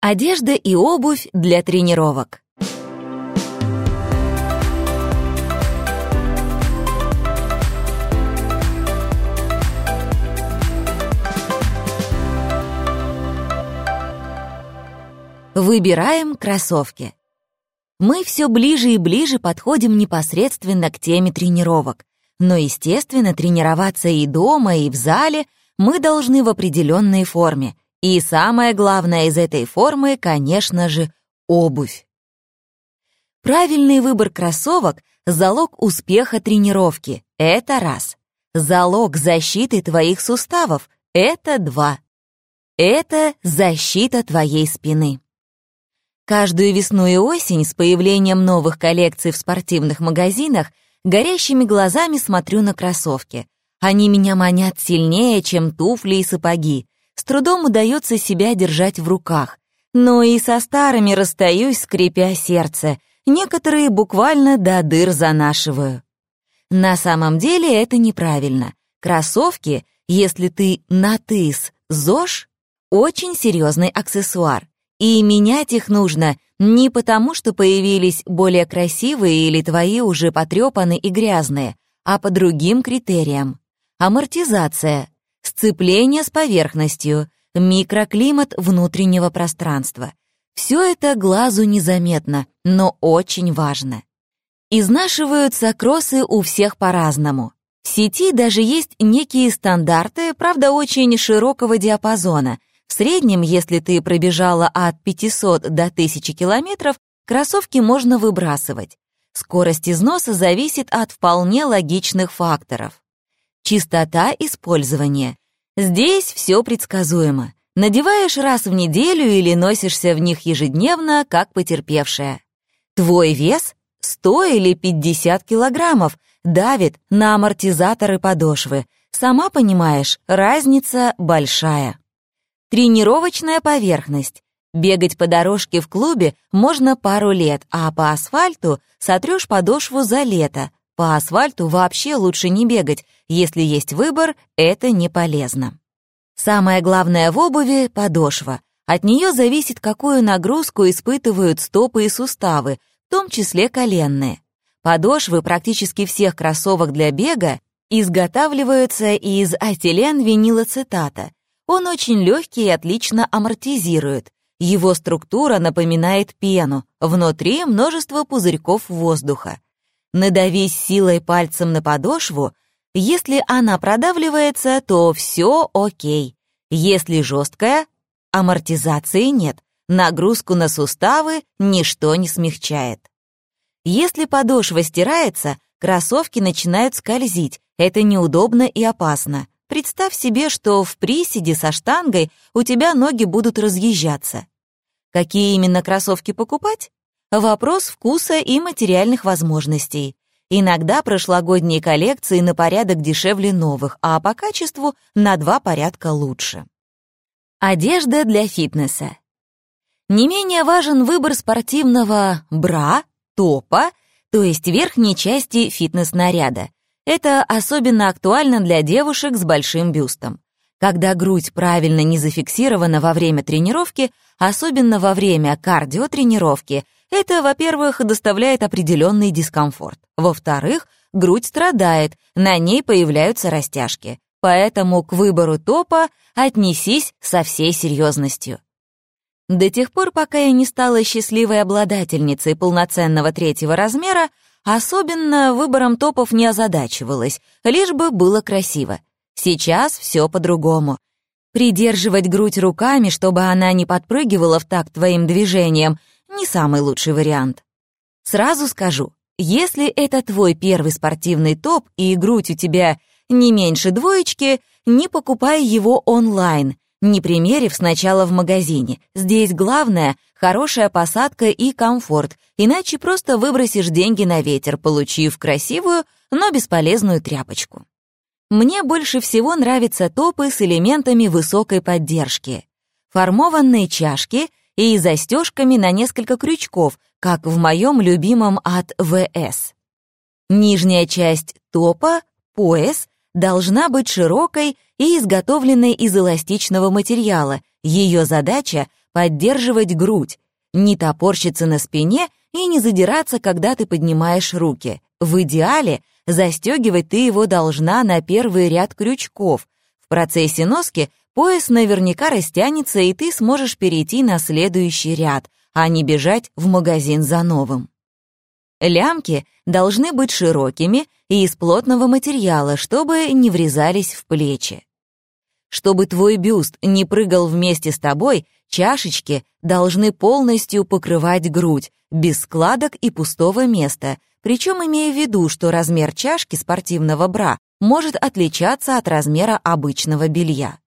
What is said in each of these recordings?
Одежда и обувь для тренировок. Выбираем кроссовки. Мы все ближе и ближе подходим непосредственно к теме тренировок. Но, естественно, тренироваться и дома, и в зале мы должны в определенной форме, и самое главное из этой формы, конечно же, обувь. Правильный выбор кроссовок — залог успеха тренировки. Это раз. Залог защиты твоих суставов — это два. Это защита твоей спины. Каждую весну и осень с появлением новых коллекций в спортивных магазинах горящими глазами смотрю на кроссовки. Они меня манят сильнее, чем туфли и сапоги с трудом удается себя держать в руках. Но и со старыми расстаюсь, скрипя сердце. Некоторые буквально до дыр занашиваю. На самом деле это неправильно. Кроссовки, если ты на тыс ЗОЖ, очень серьезный аксессуар. И менять их нужно не потому, что появились более красивые или твои уже потрепаны и грязные, а по другим критериям. Амортизация, сцепление с поверхностью, микроклимат внутреннего пространства. Все это глазу незаметно, но очень важно. Изнашиваются кроссы у всех по-разному. В сети даже есть некие стандарты, правда, очень широкого диапазона. В среднем, если ты пробежала от 500 до 1000 километров, кроссовки можно выбрасывать. Скорость износа зависит от вполне логичных факторов. Чистота использования. Здесь все предсказуемо. Надеваешь раз в неделю или носишься в них ежедневно, как потерпевшая. Твой вес 100 или 50 килограммов давит на амортизаторы подошвы. Сама понимаешь, разница большая. Тренировочная поверхность. Бегать по дорожке в клубе можно пару лет, а по асфальту сотрешь подошву за лето, по асфальту вообще лучше не бегать, если есть выбор, это не полезно. Самое главное в обуви — подошва. От нее зависит, какую нагрузку испытывают стопы и суставы, в том числе коленные. Подошвы практически всех кроссовок для бега изготавливаются из атилен-винилоцетата. Он очень легкий и отлично амортизирует. Его структура напоминает пену, внутри множество пузырьков воздуха. Надавись силой пальцем на подошву, если она продавливается, то все окей. Если жесткая, амортизации нет, нагрузку на суставы ничто не смягчает. Если подошва стирается, кроссовки начинают скользить, это неудобно и опасно. Представь себе, что в приседе со штангой у тебя ноги будут разъезжаться. Какие именно кроссовки покупать? Вопрос вкуса и материальных возможностей. Иногда прошлогодние коллекции на порядок дешевле новых, а по качеству на два порядка лучше. Одежда для фитнеса. Не менее важен выбор спортивного бра, топа, то есть верхней части фитнес-наряда. Это особенно актуально для девушек с большим бюстом. Когда грудь правильно не зафиксирована во время тренировки, особенно во время кардиотренировки, это, во-первых, доставляет определенный дискомфорт. Во-вторых, грудь страдает, на ней появляются растяжки. Поэтому к выбору топа отнесись со всей серьезностью. До тех пор, пока я не стала счастливой обладательницей полноценного третьего размера, особенно выбором топов не озадачивалась, лишь бы было красиво. Сейчас все по-другому. Придерживать грудь руками, чтобы она не подпрыгивала в такт твоим движениям, не самый лучший вариант. Сразу скажу, если это твой первый спортивный топ и грудь у тебя не меньше двоечки, не покупай его онлайн, не примерив сначала в магазине. Здесь главное — хорошая посадка и комфорт, иначе просто выбросишь деньги на ветер, получив красивую, но бесполезную тряпочку. Мне больше всего нравятся топы с элементами высокой поддержки. Формованные чашки и застежками на несколько крючков, как в моем любимом от ВС. Нижняя часть топа, пояс, должна быть широкой и изготовленной из эластичного материала. Ее задача — поддерживать грудь, не топорщиться на спине и не задираться, когда ты поднимаешь руки. В идеале застегивать ты его должна на первый ряд крючков. В процессе носки пояс наверняка растянется, и ты сможешь перейти на следующий ряд, а не бежать в магазин за новым. Лямки должны быть широкими и из плотного материала, чтобы не врезались в плечи. Чтобы твой бюст не прыгал вместе с тобой, чашечки должны полностью покрывать грудь, без складок и пустого места, причем имея в виду, что размер чашки спортивного бра может отличаться от размера обычного белья.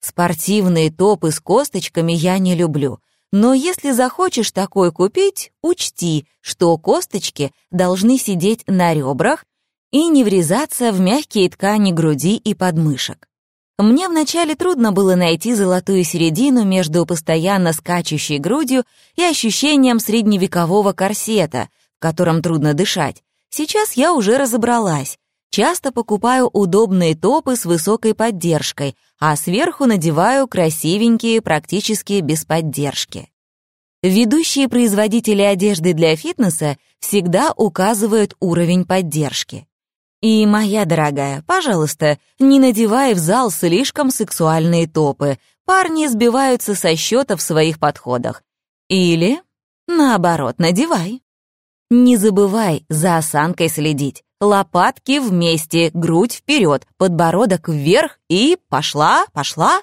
Спортивные топы с косточками я не люблю, но если захочешь такой купить, учти, что косточки должны сидеть на ребрах и не врезаться в мягкие ткани груди и подмышек. Мне вначале трудно было найти золотую середину между постоянно скачущей грудью и ощущением средневекового корсета, в котором трудно дышать. Сейчас я уже разобралась. Часто покупаю удобные топы с высокой поддержкой, а сверху надеваю красивенькие практически без поддержки. Ведущие производители одежды для фитнеса всегда указывают уровень поддержки. И, моя дорогая, пожалуйста, не надевай в зал слишком сексуальные топы. Парни сбиваются со счета в своих подходах. Или, наоборот, надевай. Не забывай за осанкой следить. Лопатки вместе, грудь вперед, подбородок вверх и пошла, пошла.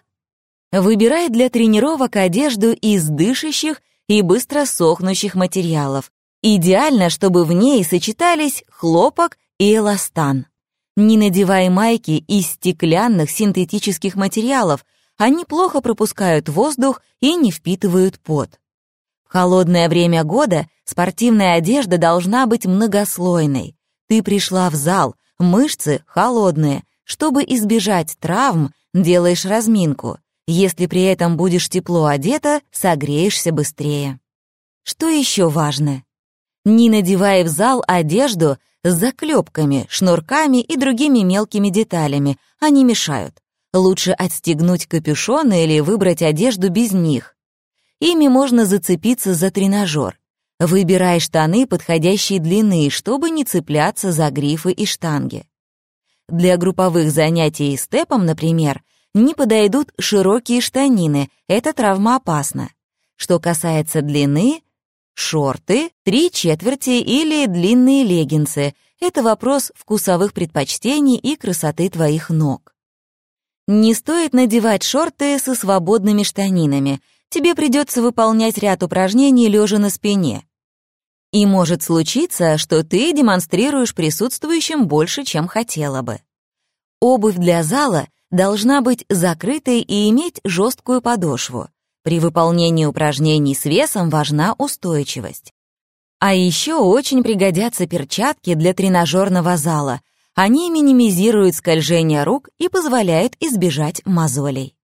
Выбирай для тренировок одежду из дышащих и быстро сохнущих материалов. Идеально, чтобы в ней сочетались хлопок и эластан. Не надевай майки из стеклянных синтетических материалов, они плохо пропускают воздух и не впитывают пот. В холодное время года спортивная одежда должна быть многослойной. Ты пришла в зал, мышцы холодные. Чтобы избежать травм, делаешь разминку. Если при этом будешь тепло одета, согреешься быстрее. Что еще важно? Не надевай в зал одежду с заклепками, шнурками и другими мелкими деталями, они мешают. Лучше отстегнуть капюшон или выбрать одежду без них. Ими можно зацепиться за тренажер. Выбирай штаны подходящей длины, чтобы не цепляться за грифы и штанги. Для групповых занятий степом, например, не подойдут широкие штанины, это травмоопасно. Что касается длины, Шорты, три четверти или длинные леггинсы — это вопрос вкусовых предпочтений и красоты твоих ног. Не стоит надевать шорты со свободными штанинами. Тебе придется выполнять ряд упражнений лежа на спине. И может случиться, что ты демонстрируешь присутствующим больше, чем хотела бы. Обувь для зала должна быть закрытой и иметь жесткую подошву. При выполнении упражнений с весом важна устойчивость. А еще очень пригодятся перчатки для тренажерного зала. Они минимизируют скольжение рук и позволяют избежать мозолей.